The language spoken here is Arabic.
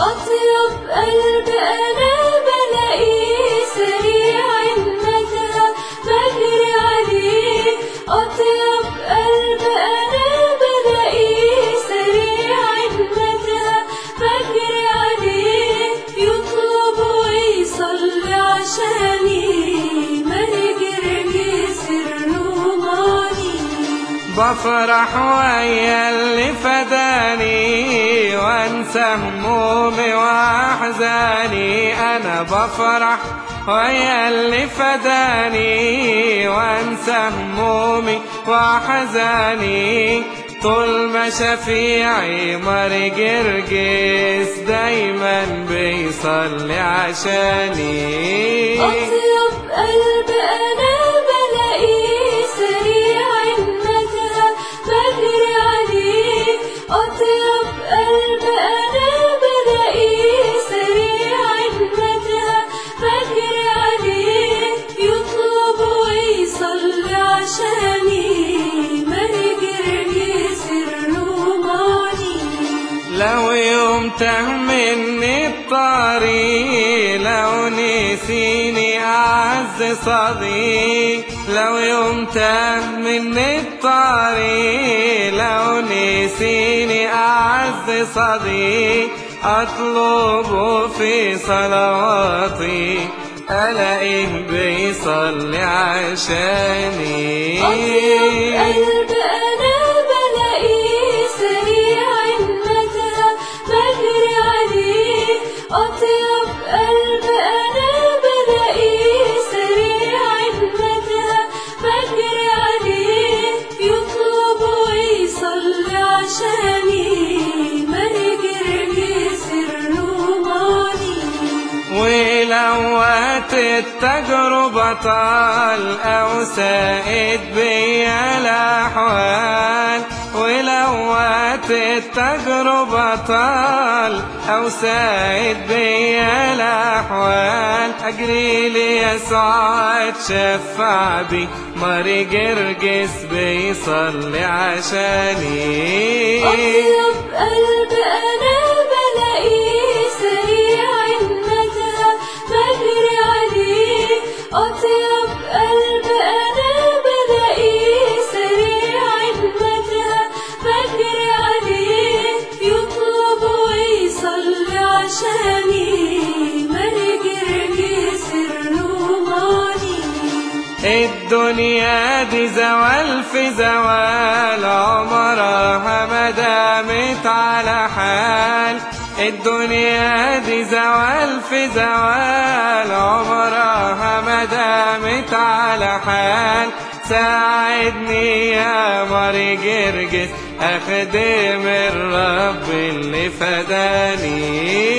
أطيب قلب أنا بفرح ويا اللي فداني وانسى همومي واحزاني أنا بفرح ويا اللي فداني وانسى همومي واحزاني طول ما شفيعي مر جرجس دايما بيصلي عشاني. يوم تهمني الطريق لو نسيني أعز صديق. لو يوم تهمني الطريق لو نسيني أعز صديق. أطلبه في صلواتي ألاقيه بيصلي عشاني. ولوات التجربة طال أو سائد بيا الأحوال. ولوات التجربة طال أو سائد بيا الأحوال. أجري ليسوع اتشفع بي ماري جرجس بيصلي عشاني. أطيب قلب أنا الدنيا دي زوال في زوال عمرها ما دامت على حال. الدنيا دي زوال في زوال عمرها ما دامت على حال ساعدني يا ماري جرجس أخدم الرب اللي فداني.